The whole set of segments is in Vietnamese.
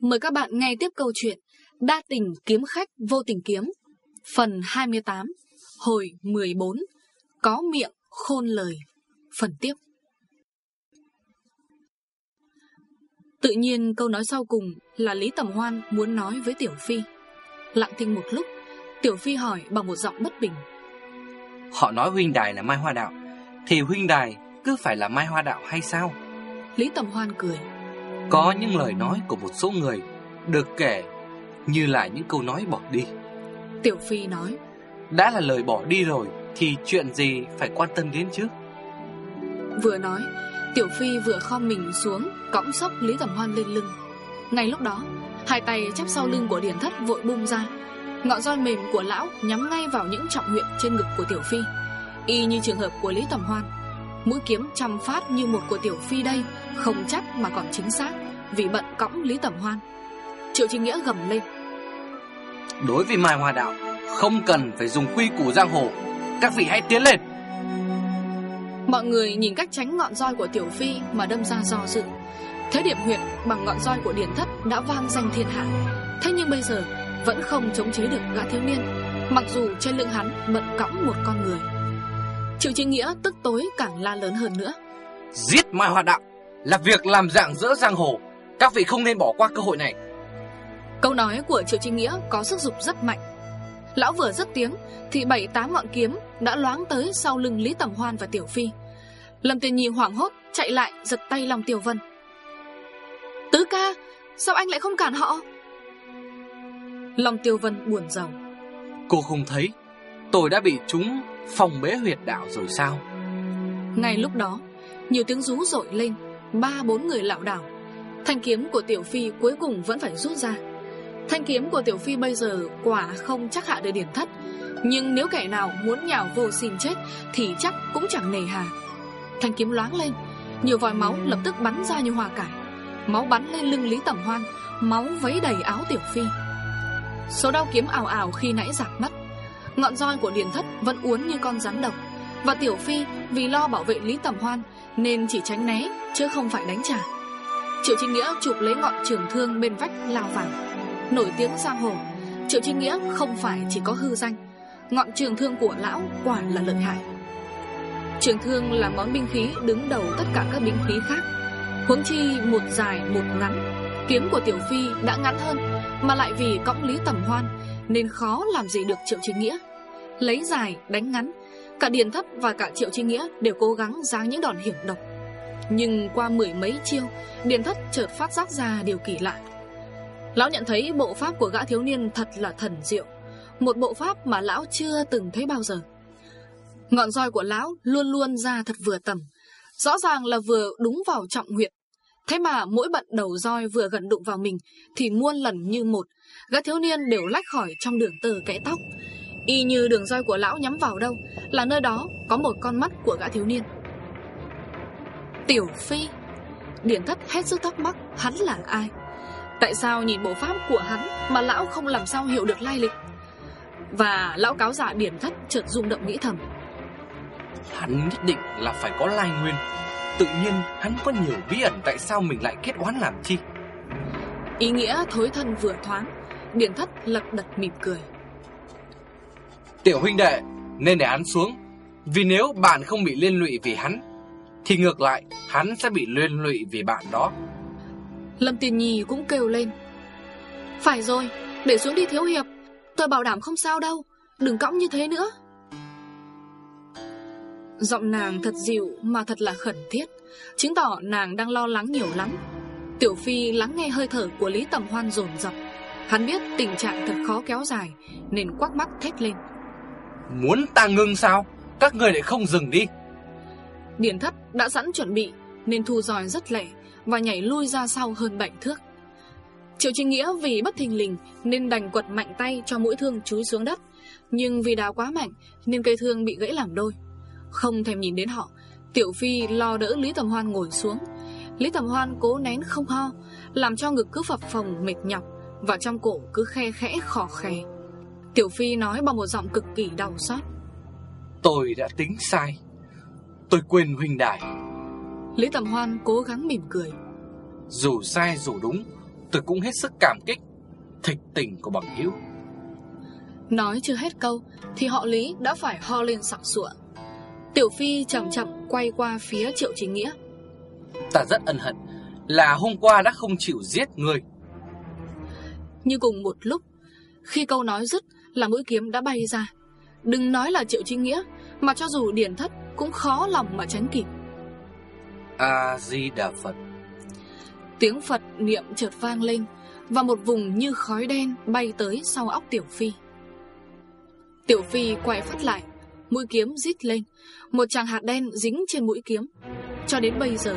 Mời các bạn nghe tiếp câu chuyện Đa tình kiếm khách vô tình kiếm Phần 28 Hồi 14 Có miệng khôn lời. Phần tiếp. Tự nhiên câu nói sau cùng là Lý Tầm Hoan muốn nói với Tiểu Phi. Lặng thinh một lúc Tiểu Phi hỏi bằng một giọng bất bình. Họ nói huynh đài là Mai Hoa Đạo Thì huynh đài cứ phải là Mai Hoa Đạo hay sao? Lý Tầm Hoan cười Có những lời nói của một số người Được kể như là những câu nói bỏ đi. Tiểu Phi nói Đã là lời bỏ đi rồi Thì chuyện gì phải quan tâm đến chứ? Vừa nói Tiểu Phi vừa khom mình xuống Cõng sốc Lý Tầm Hoan lên lưng. Ngay lúc đó Hai tay chắp sau lưng của Điển Thất vội bung ra. Ngọn roi mềm của lão nhắm ngay vào những trọng huyệt trên ngực của Tiểu Phi. Y như trường hợp của Lý Tầm Hoan Mũi kiếm chăm phát như một của Tiểu Phi đây Không chắc mà còn chính xác Vì bận cõng Lý Tầm Hoan. Triệu Trình Nghĩa gầm lên. Đối với Mai Hoa Đạo Không cần phải dùng quy củ giang hồ Các vị hãy tiến lên. Mọi người nhìn cách tránh ngọn roi của Tiểu Phi Mà đâm ra do dự. Thế điểm huyệt bằng ngọn roi của Điển Thất Đã vang danh thiên hạ. Thế nhưng bây giờ vẫn không chống chế được gã thiếu niên Mặc dù trên lưng hắn bận cõng một con người Triệu Chính Nghĩa tức tối càng la lớn hơn nữa. Giết Mai Hoa Đạo Là việc làm dạng dỡ giang hồ. Các vị không nên bỏ qua cơ hội này. Câu nói của Triệu Chính Nghĩa có sức dục rất mạnh. Lão vừa dứt tiếng Thì bảy tám ngọn kiếm đã loáng tới sau lưng Lý Tầm Hoan và Tiểu Phi. Lâm Tiền Nhi hoảng hốt chạy lại giật tay lòng Tiểu Vân. Tứ ca Sao anh lại không cản họ? Lòng Tiêu Vân buồn rầu. Cô không thấy Tôi đã bị chúng phòng bế huyệt đạo rồi sao? Ngay lúc đó, Nhiều tiếng rú rội lên, Ba bốn người lạo đảo. Thanh kiếm của Tiểu Phi cuối cùng vẫn phải rút ra. Thanh kiếm của Tiểu Phi bây giờ Quả không chắc hạ được điển thất Nhưng nếu kẻ nào muốn nhào vô xin chết Thì chắc cũng chẳng nề hà. Thanh kiếm loáng lên, Nhiều vòi máu lập tức bắn ra như hoa cải. Máu bắn lên lưng Lý Tẩm Hoan, Máu vấy đầy áo Tiểu Phi. Số đau kiếm ảo ảo khi nãy giảm mất Ngọn roi của Điền Thất vẫn uốn như con rắn độc. Và Tiểu Phi vì lo bảo vệ Lý Tầm Hoan Nên chỉ tránh né, chứ không phải đánh trả. Triệu Trinh Nghĩa chụp lấy ngọn trường thương bên vách lao vào. Nổi tiếng giang hồ, Triệu Trinh Nghĩa không phải chỉ có hư danh. Ngọn trường thương của lão quả là lợi hại. Trường thương là món binh khí đứng đầu tất cả các binh khí khác. Huống chi một dài, một ngắn. Kiếm của Tiểu Phi đã ngắn hơn, Mà lại vì cõng Lý Tầm Hoan Nên khó làm gì được Triệu Chính Nghĩa. Lấy dài, đánh ngắn. Cả Điền Thất và cả Triệu chi Nghĩa Đều cố gắng giáng những đòn hiểm độc. Nhưng qua mười mấy chiêu, Điền Thất chợt phát giác ra điều kỳ lạ. Lão nhận thấy bộ pháp của gã thiếu niên Thật là thần diệu. Một bộ pháp mà lão chưa từng thấy bao giờ. Ngọn roi của lão luôn luôn ra thật vừa tầm. Rõ ràng là vừa đúng vào trọng huyệt. Thế mà mỗi bận đầu roi vừa gần đụng vào mình Thì muôn lần như một, Gã thiếu niên đều lách khỏi trong đường tờ kẽ tóc. Y như đường roi của lão nhắm vào đâu Là nơi đó có một con mắt của gã thiếu niên. Tiểu Phi Điển thất hết sức thắc mắc Hắn là ai? Tại sao nhìn bộ pháp của hắn Mà lão không làm sao hiểu được lai lịch? Và lão cáo giả điển thất chợt rung động nghĩ thầm. Hắn nhất định là phải có lai nguyên. Tự nhiên hắn có nhiều bí ẩn Tại sao mình lại kết oán làm chi? Ý nghĩa thối thân vừa thoáng Điển thất lật đật mỉm cười Tiểu huynh đệ, Nên để hắn xuống. Vì nếu bạn không bị liên lụy vì hắn, Thì ngược lại, hắn sẽ bị liên lụy vì bạn đó. Lâm Tiền Nhi cũng kêu lên. Phải rồi, Để xuống đi thiếu hiệp. Tôi bảo đảm không sao đâu, Đừng cõng như thế nữa. Giọng nàng thật dịu mà thật là khẩn thiết, Chứng tỏ nàng đang lo lắng nhiều lắm. Tiểu Phi lắng nghe hơi thở của Lý Tầm Hoan dồn dập Hắn biết tình trạng thật khó kéo dài, Nên quắc mắt thét lên. Muốn ta ngưng sao? Các người lại không dừng đi. Điển thất đã sẵn chuẩn bị, Nên thu dòi rất lẻ Và nhảy lui ra sau hơn 7 thước. Triệu Trinh Nghĩa vì bất thình lình Nên đành quật mạnh tay cho mũi thương chúi xuống đất. Nhưng vì đá quá mạnh Nên cây thương bị gãy làm đôi. Không thèm nhìn đến họ, Tiểu Phi lo đỡ Lý Tầm Hoan ngồi xuống. Lý Tầm Hoan cố nén không ho, Làm cho ngực cứ phập phồng mệt nhọc Và trong cổ cứ khe khẽ khỏ khè. Tiểu Phi nói bằng một giọng cực kỳ đau xót. Tôi đã tính sai. Tôi quên huynh đài. Lý Tầm Hoan cố gắng mỉm cười. Dù sai dù đúng Tôi cũng hết sức cảm kích Thịch tình của bằng hữu. Nói chưa hết câu Thì họ Lý đã phải ho lên sặc sụa. Tiểu Phi chậm chậm quay qua phía Triệu Chính Nghĩa. Ta rất ân hận Là hôm qua đã không chịu giết người. Như cùng một lúc Khi câu nói dứt là mũi kiếm đã bay ra. Đừng nói là Triệu Chính Nghĩa Mà cho dù điển thất cũng khó lòng mà tránh kịp. A-di-đà Phật. Tiếng Phật niệm chợt vang lên Và một vùng như khói đen bay tới sau óc Tiểu Phi. Tiểu Phi quay phát lại Mũi kiếm rít lên Một chàng hạt đen dính trên mũi kiếm. Cho đến bây giờ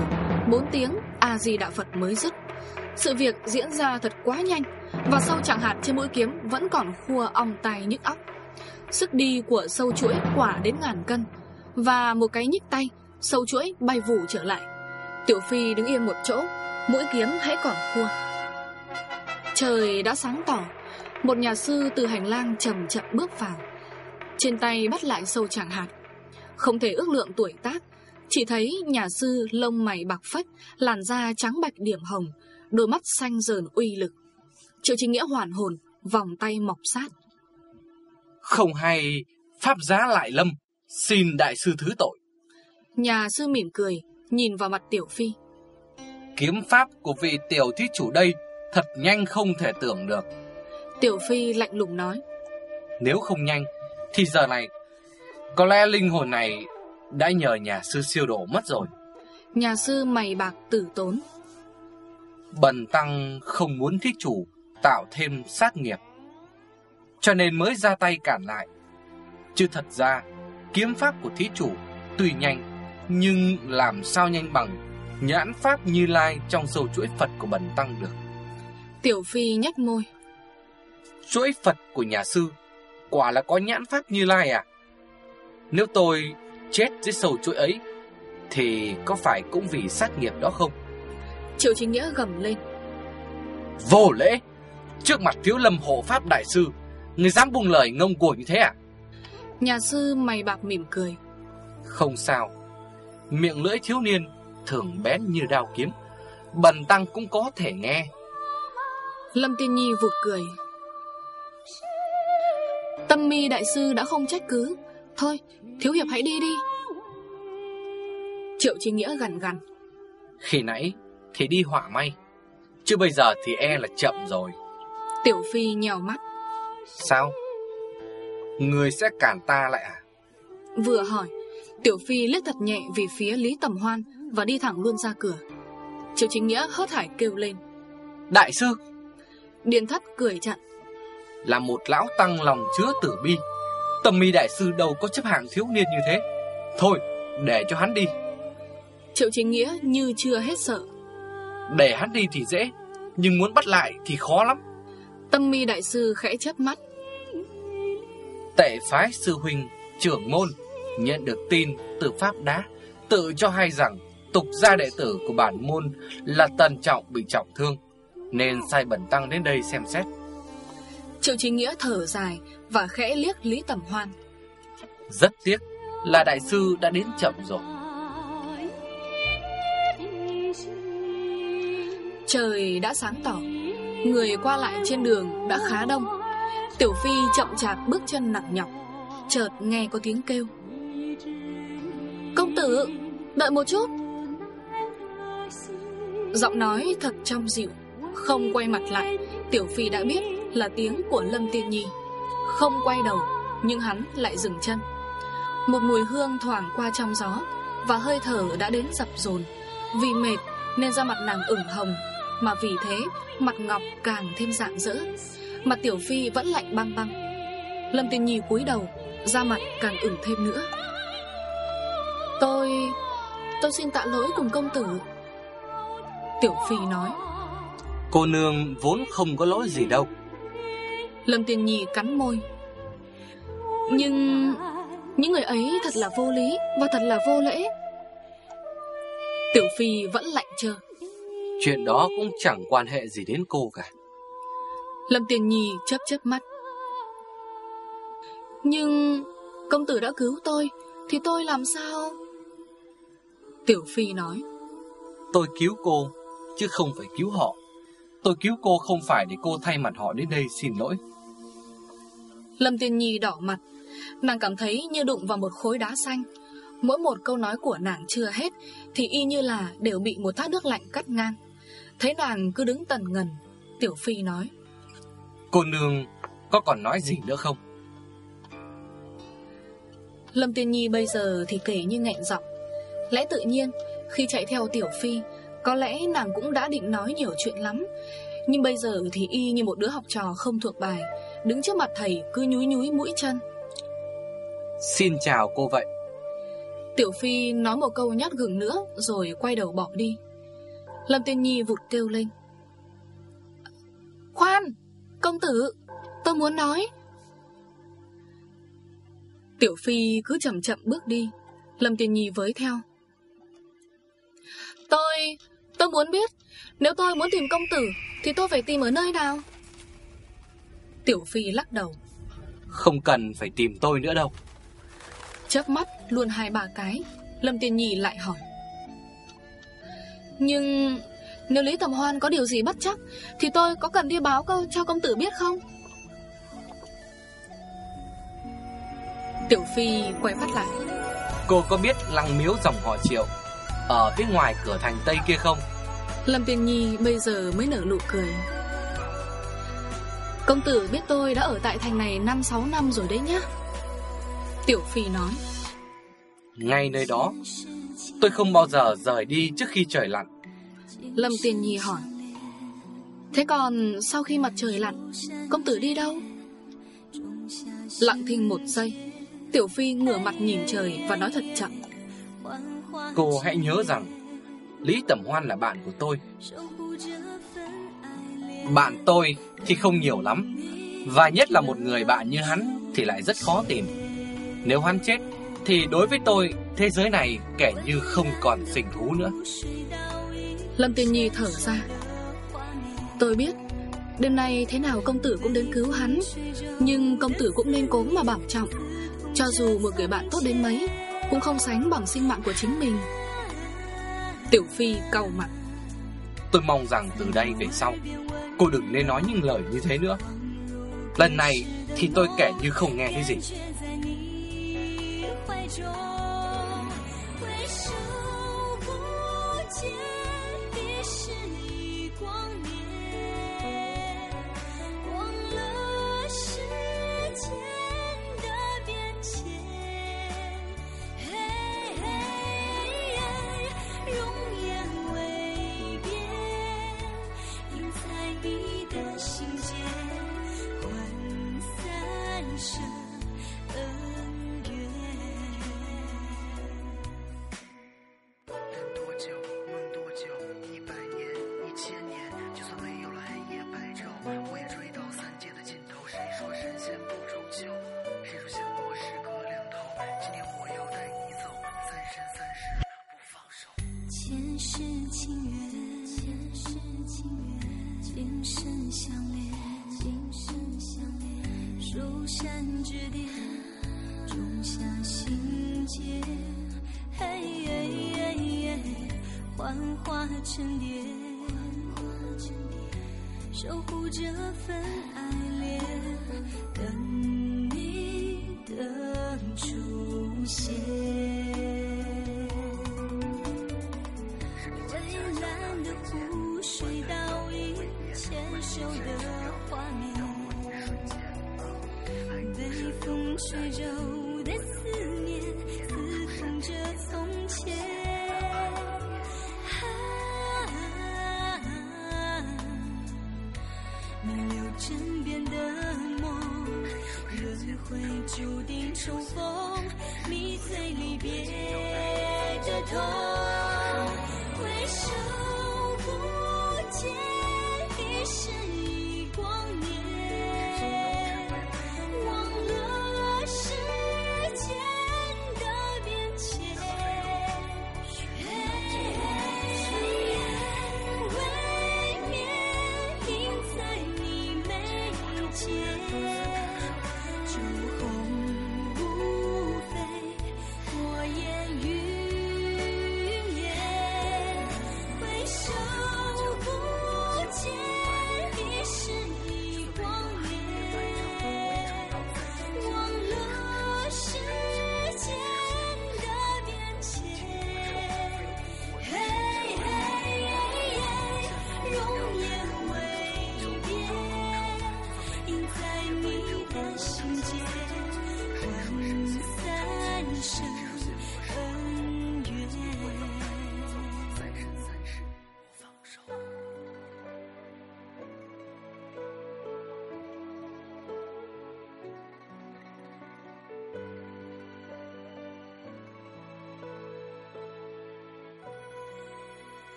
Bốn tiếng A-di-đà Phật mới dứt sự việc diễn ra thật quá nhanh, Và sâu chẳng hạt trên mũi kiếm Vẫn còn khua ong tay nhức óc. Sức đi của sâu chuỗi quả đến ngàn cân, Và một cái nhích tay, Sâu chuỗi bay vụ trở lại. Tiểu Phi đứng yên một chỗ, Mũi kiếm hãy còn khua. Trời đã sáng tỏ, Một nhà sư từ hành lang chậm chậm bước vào. Trên tay bắt lại sâu chẳng hạt Không thể ước lượng tuổi tác, Chỉ thấy nhà sư lông mày bạc phách, Làn da trắng bạch điểm hồng Đôi mắt xanh dờn uy lực. Triệu trình nghĩa hoàn hồn Vòng tay mọc sát. Không hay Pháp giá lại lâm Xin đại sư thứ tội. Nhà sư mỉm cười Nhìn vào mặt Tiểu Phi. Kiếm pháp của vị tiểu thí chủ đây Thật nhanh không thể tưởng được. Tiểu Phi lạnh lùng nói. Nếu không nhanh Thì giờ này Có lẽ linh hồn này Đã nhờ nhà sư siêu độ mất rồi. Nhà sư mày bạc tử tốn Bần tăng không muốn thí chủ Tạo thêm sát nghiệp. Cho nên mới ra tay cản lại. Chứ thật ra Kiếm pháp của thí chủ Tuy nhanh Nhưng làm sao nhanh bằng Nhãn pháp như lai trong sâu chuỗi Phật của bần tăng được. Tiểu Phi nhếch môi. Chuỗi Phật của nhà sư Quả là có nhãn pháp như lai à? Nếu tôi chết dưới sâu chuỗi ấy Thì có phải cũng vì sát nghiệp đó không Triệu Chính Nghĩa gầm lên. Vô lễ! Trước mặt thiếu lâm hộ pháp đại sư Người dám buông lời ngông cuồng như thế à? Nhà sư mày bạc mỉm cười. Không sao. Miệng lưỡi thiếu niên thường bén như đao kiếm. Bần tăng cũng có thể nghe. Lâm Tiên Nhi vụt cười. Tâm mi đại sư đã không trách cứ. Thôi thiếu hiệp hãy đi đi. Triệu Chính Nghĩa gần gần Khi nãy thì đi họa may. Chứ bây giờ thì e là chậm rồi. Tiểu Phi nhèo mắt. Sao? Người sẽ cản ta lại à? Vừa hỏi Tiểu Phi liếc thật nhẹ về phía Lý Tầm Hoan Và đi thẳng luôn ra cửa. Triệu Chính Nghĩa hớt hải kêu lên. Đại sư! Điền thất cười chặn. Là một lão tăng lòng chứa tử bi. Tầm mi đại sư đâu có chấp hạng thiếu niên như thế. Thôi để cho hắn đi. Triệu Chính Nghĩa như chưa hết sợ Để hắn đi thì dễ Nhưng muốn bắt lại thì khó lắm. Tâm mi đại sư khẽ chớp mắt. Tệ phái sư huynh trưởng môn Nhận được tin từ Pháp Đá Tự cho hay rằng Tục gia đệ tử của bản môn Là Tần Trọng bị trọng thương Nên sai bẩn tăng đến đây xem xét. Triệu Chính Nghĩa thở dài Và khẽ liếc Lý Tầm Hoan. Rất tiếc là đại sư đã đến chậm rồi Trời đã sáng tỏ. Người qua lại trên đường đã khá đông. Tiểu Phi chậm chạp bước chân nặng nhọc. Chợt nghe có tiếng kêu. Công tử, Đợi một chút. Giọng nói thật trong dịu, Không quay mặt lại. Tiểu Phi đã biết là tiếng của Lâm Tiên Nhi. Không quay đầu, Nhưng hắn lại dừng chân. Một mùi hương thoảng qua trong gió Và hơi thở đã đến dập dồn. Vì mệt nên da mặt nàng ửng hồng mà vì thế mặt ngọc càng thêm rạng rỡ Mặt Tiểu Phi vẫn lạnh băng băng. Lâm Tiên Nhi cúi đầu Da mặt càng ửng thêm nữa. Tôi... Tôi xin tạ lỗi cùng công tử Tiểu Phi nói. Cô nương vốn không có lỗi gì đâu. Lâm Tiên Nhi cắn môi. Nhưng... Những người ấy thật là vô lý Và thật là vô lễ. Tiểu Phi vẫn lạnh chờ Chuyện đó cũng chẳng quan hệ gì đến cô cả. Lâm Tiên Nhi chớp chớp mắt. Nhưng công tử đã cứu tôi Thì tôi làm sao? Tiểu Phi nói. Tôi cứu cô Chứ không phải cứu họ. Tôi cứu cô không phải để cô thay mặt họ đến đây xin lỗi. Lâm Tiên Nhi đỏ mặt. Nàng cảm thấy như đụng vào một khối đá xanh. Mỗi một câu nói của nàng chưa hết Thì y như là đều bị một thác nước lạnh cắt ngang Thấy nàng cứ đứng tần ngần Tiểu Phi nói. Cô nương có còn nói gì nữa không? Lâm Tiên Nhi bây giờ thì kể như nghẹn giọng. Lẽ tự nhiên Khi chạy theo Tiểu Phi Có lẽ nàng cũng đã định nói nhiều chuyện lắm. Nhưng bây giờ thì y như một đứa học trò không thuộc bài Đứng trước mặt thầy cứ nhúi nhúi mũi chân. Xin chào cô vậy. Tiểu Phi nói một câu nhát gừng nữa Rồi quay đầu bỏ đi Lâm Tiên Nhi vụt kêu lên. Khoan Công tử Tôi muốn nói. Tiểu Phi cứ chậm chậm bước đi Lâm Tiên Nhi với theo. Tôi Tôi muốn biết Nếu tôi muốn tìm công tử Thì tôi phải tìm ở nơi nào? Tiểu Phi lắc đầu. Không cần phải tìm tôi nữa đâu. Chớp mắt luôn hai ba cái Lâm Tiên Nhi lại hỏi Nhưng Nếu Lý Tầm Hoan có điều gì bất chắc Thì tôi có cần đi báo câu cho công tử biết không? Tiểu Phi quay phát lại. Cô có biết lăng miếu dòng họ triệu Ở phía ngoài cửa thành Tây kia không? Lâm Tiên Nhi bây giờ mới nở nụ cười. Công tử biết tôi đã ở tại thành này 5-6 năm rồi đấy nhá. Tiểu Phi nói. Ngay nơi đó Tôi không bao giờ rời đi trước khi trời lặn. Lâm Tiên Nhi hỏi. Thế còn sau khi mặt trời lặn Công tử đi đâu? Lặng thinh một giây Tiểu Phi ngửa mặt nhìn trời và nói thật chậm. Cô hãy nhớ rằng Lý Tẩm Hoan là bạn của tôi. Bạn tôi thì không nhiều lắm Và nhất là một người bạn như hắn Thì lại rất khó tìm. Nếu hắn chết Thì đối với tôi Thế giới này kẻ như không còn sinh thú nữa. Lâm Tiên Nhi thở ra. Tôi biết Đêm nay thế nào công tử cũng đến cứu hắn Nhưng công tử cũng nên cố mà bảo trọng. Cho dù một người bạn tốt đến mấy Cũng không sánh bằng sinh mạng của chính mình. Tiểu Phi cầu mặt. Tôi mong rằng từ đây về sau Cô đừng nên nói những lời như thế nữa. Lần này thì tôi kể như không nghe thấy gì yo. 山之巅种下心结。嘿耶耶耶幻化成蝶守护这份爱恋等吹皱的思念，刺痛着从前。啊，弥留枕边的梦，轮回注定重逢，迷醉离别的痛，